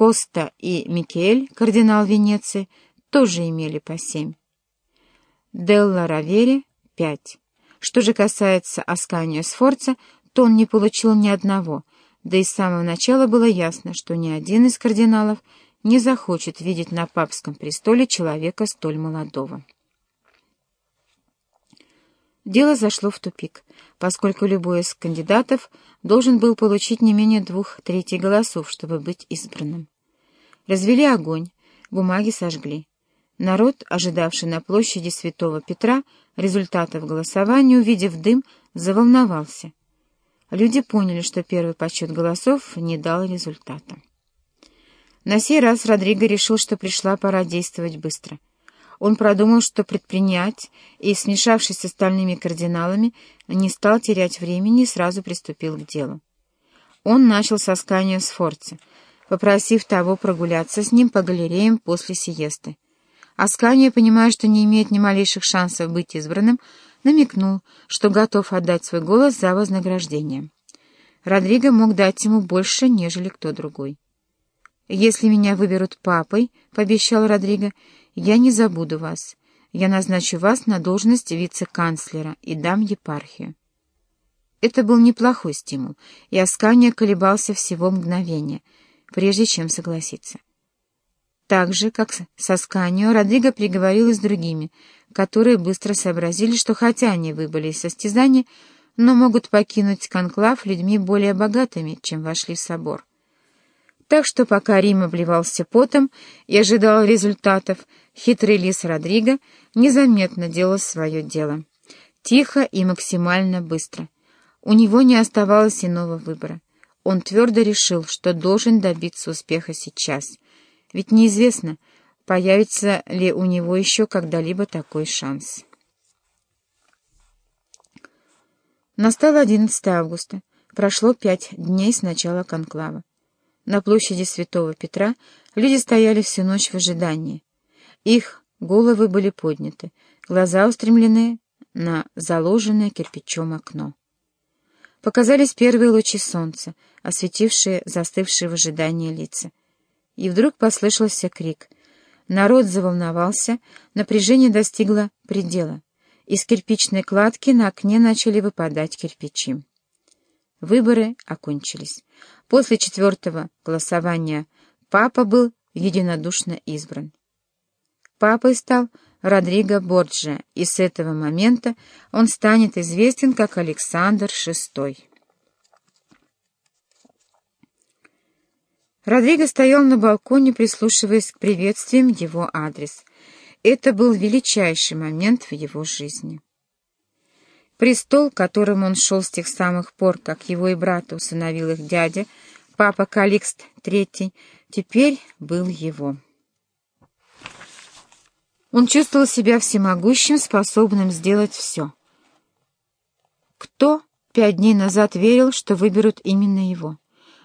Коста и Микель, кардинал Венеции, тоже имели по семь. Делла Равери — пять. Что же касается Асканио Сфорца, то он не получил ни одного, да и с самого начала было ясно, что ни один из кардиналов не захочет видеть на папском престоле человека столь молодого. Дело зашло в тупик, поскольку любой из кандидатов должен был получить не менее двух третий голосов, чтобы быть избранным. Развели огонь, бумаги сожгли. Народ, ожидавший на площади Святого Петра результатов голосования, увидев дым, заволновался. Люди поняли, что первый подсчет голосов не дал результата. На сей раз Родриго решил, что пришла пора действовать быстро. Он продумал, что предпринять, и, смешавшись с остальными кардиналами, не стал терять времени и сразу приступил к делу. Он начал с Асканио Сфорца, попросив того прогуляться с ним по галереям после сиесты. Асканио, понимая, что не имеет ни малейших шансов быть избранным, намекнул, что готов отдать свой голос за вознаграждение. Родриго мог дать ему больше, нежели кто другой. «Если меня выберут папой», — пообещал Родриго, — «я не забуду вас. Я назначу вас на должность вице-канцлера и дам епархию». Это был неплохой стимул, и Аскания колебался всего мгновения, прежде чем согласиться. Так же, как с Асканио, Родриго приговорил и с другими, которые быстро сообразили, что хотя они выбыли из состязания, но могут покинуть конклав людьми более богатыми, чем вошли в собор. Так что пока Рим обливался потом и ожидал результатов, хитрый лис Родриго незаметно делал свое дело. Тихо и максимально быстро. У него не оставалось иного выбора. Он твердо решил, что должен добиться успеха сейчас. Ведь неизвестно, появится ли у него еще когда-либо такой шанс. Настало 11 августа. Прошло пять дней с начала конклава. На площади Святого Петра люди стояли всю ночь в ожидании. Их головы были подняты, глаза устремлены на заложенное кирпичом окно. Показались первые лучи солнца, осветившие застывшие в ожидании лица. И вдруг послышался крик. Народ заволновался, напряжение достигло предела. Из кирпичной кладки на окне начали выпадать кирпичи. Выборы окончились. После четвертого голосования папа был единодушно избран. Папой стал Родриго Борджа, и с этого момента он станет известен как Александр VI. Родриго стоял на балконе, прислушиваясь к приветствиям его адрес. Это был величайший момент в его жизни. Престол, которым он шел с тех самых пор, как его и брата усыновил их дядя, папа Каликст III, теперь был его. Он чувствовал себя всемогущим, способным сделать все. Кто пять дней назад верил, что выберут именно его?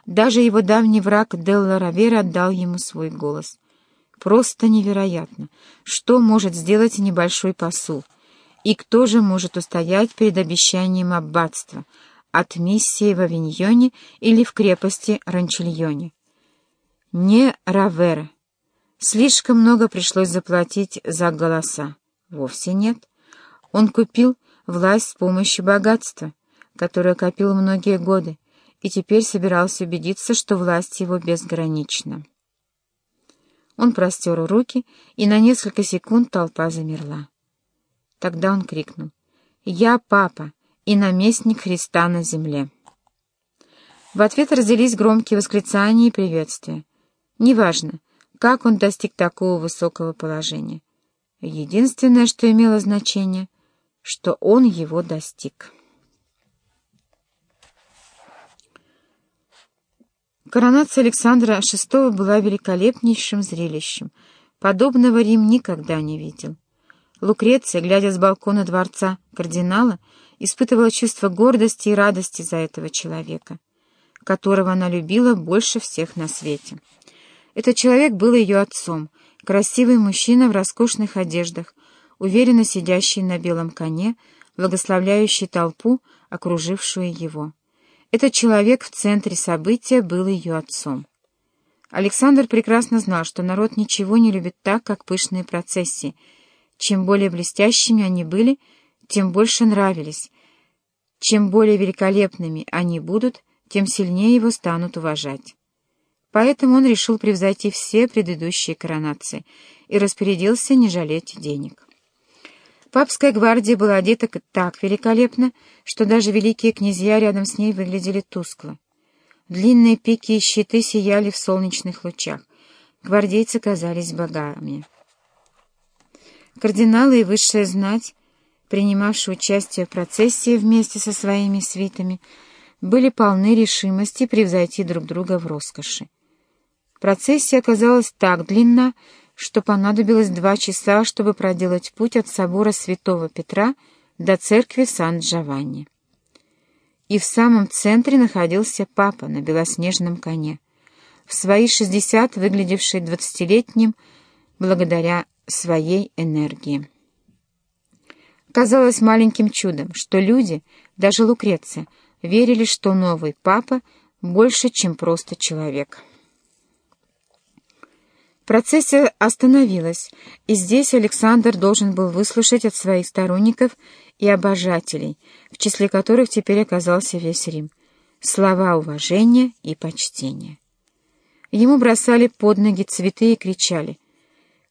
Даже его давний враг Делла Равера отдал ему свой голос. Просто невероятно. Что может сделать небольшой посул? И кто же может устоять перед обещанием аббатства от миссии в Авиньоне или в крепости Ранчильоне? Не Равера. Слишком много пришлось заплатить за голоса. Вовсе нет. Он купил власть с помощью богатства, которое копил многие годы, и теперь собирался убедиться, что власть его безгранична. Он простер руки, и на несколько секунд толпа замерла. Тогда он крикнул «Я папа и наместник Христа на земле». В ответ родились громкие восклицания и приветствия. Неважно, как он достиг такого высокого положения. Единственное, что имело значение, что он его достиг. Коронация Александра VI была великолепнейшим зрелищем. Подобного Рим никогда не видел. Лукреция, глядя с балкона дворца кардинала, испытывала чувство гордости и радости за этого человека, которого она любила больше всех на свете. Этот человек был ее отцом, красивый мужчина в роскошных одеждах, уверенно сидящий на белом коне, благословляющий толпу, окружившую его. Этот человек в центре события был ее отцом. Александр прекрасно знал, что народ ничего не любит так, как пышные процессии. Чем более блестящими они были, тем больше нравились. Чем более великолепными они будут, тем сильнее его станут уважать. Поэтому он решил превзойти все предыдущие коронации и распорядился не жалеть денег. Папская гвардия была одета так великолепно, что даже великие князья рядом с ней выглядели тускло. Длинные пики и щиты сияли в солнечных лучах. Гвардейцы казались богами. Кардиналы и высшая знать, принимавшие участие в процессии вместе со своими свитами, были полны решимости превзойти друг друга в роскоши. Процессия оказалась так длинна, что понадобилось два часа, чтобы проделать путь от собора святого Петра до церкви Сан-Джованни и в самом центре находился папа на белоснежном коне, в свои шестьдесят выглядевший двадцатилетним благодаря своей энергии. Казалось маленьким чудом, что люди, даже Лукреция, верили, что новый папа больше, чем просто человек. Процессия остановилась, и здесь Александр должен был выслушать от своих сторонников и обожателей, в числе которых теперь оказался весь Рим, слова уважения и почтения. Ему бросали под ноги цветы и кричали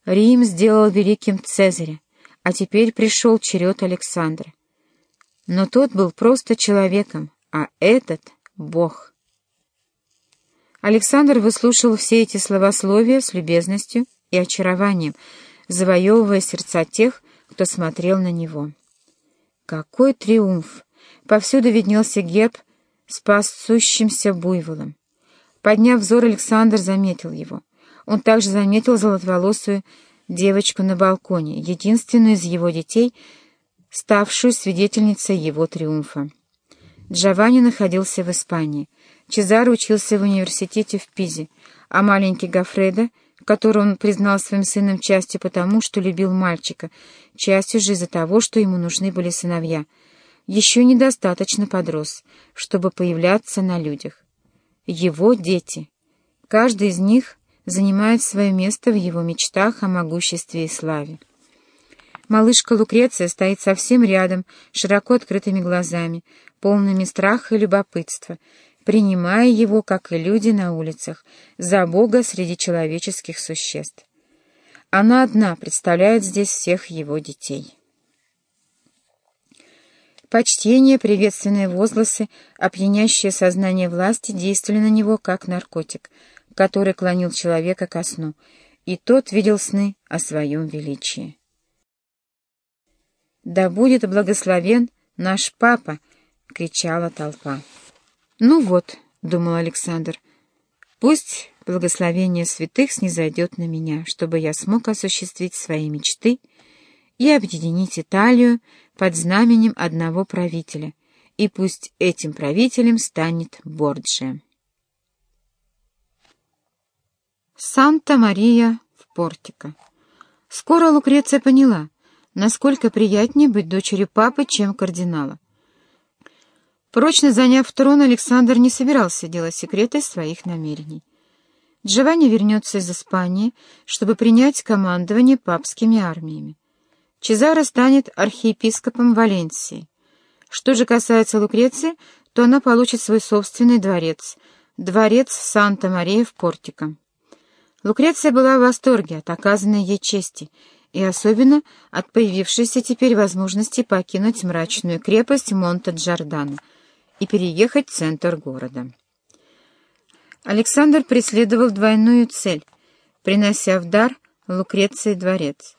«Рим сделал великим Цезаря, а теперь пришел черед Александра». Но тот был просто человеком, а этот — Бог. Александр выслушал все эти словословия с любезностью и очарованием, завоевывая сердца тех, кто смотрел на него. Какой триумф! Повсюду виднелся герб с пасущимся буйволом. Подняв взор, Александр заметил его. Он также заметил золотоволосую девочку на балконе, единственную из его детей, ставшую свидетельницей его триумфа. Джованни находился в Испании. Чезаро учился в университете в Пизе, а маленький Гафредо, которого он признал своим сыном частью потому, что любил мальчика, частью же из-за того, что ему нужны были сыновья, еще недостаточно подрос, чтобы появляться на людях. Его дети. Каждый из них занимает свое место в его мечтах о могуществе и славе. Малышка Лукреция стоит совсем рядом, широко открытыми глазами, полными страха и любопытства, принимая его, как и люди на улицах, за Бога среди человеческих существ. Она одна представляет здесь всех его детей. Почтение, приветственные возгласы, опьянящее сознание власти действовали на него как наркотик, который клонил человека ко сну, и тот видел сны о своем величии. «Да будет благословен наш папа!» — кричала толпа. «Ну вот», — думал Александр, — «пусть благословение святых снизойдет на меня, чтобы я смог осуществить свои мечты и объединить Италию под знаменем одного правителя, и пусть этим правителем станет Борджия». Санта-Мария в Портико. Скоро Лукреция поняла, насколько приятнее быть дочерью папы, чем кардинала. Прочно заняв трон, Александр не собирался делать секреты своих намерений. Джованни вернется из Испании, чтобы принять командование папскими армиями. Чезаро станет архиепископом Валенсии. Что же касается Лукреции, то она получит свой собственный дворец, дворец Санта-Мария в Портико. Лукреция была в восторге от оказанной ей чести и особенно от появившейся теперь возможности покинуть мрачную крепость Монте-Джордано — и переехать в центр города. Александр преследовал двойную цель, принося в дар Лукреции дворец.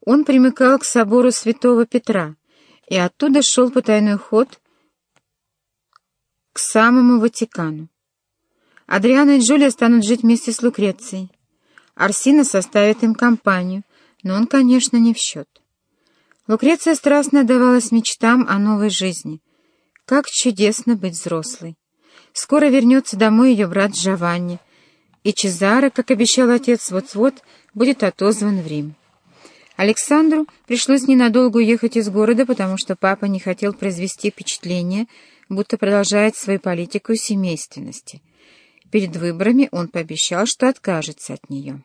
Он примыкал к собору святого Петра и оттуда шел по тайной ход к самому Ватикану. Адриана и Джулия станут жить вместе с Лукрецией. Арсина составит им компанию, но он, конечно, не в счет. Лукреция страстно отдавалась мечтам о новой жизни — как чудесно быть взрослой. Скоро вернется домой ее брат Джованни, и Чезаро, как обещал отец, вот-вот будет отозван в Рим. Александру пришлось ненадолго уехать из города, потому что папа не хотел произвести впечатление, будто продолжает свою политику семейственности. Перед выборами он пообещал, что откажется от нее.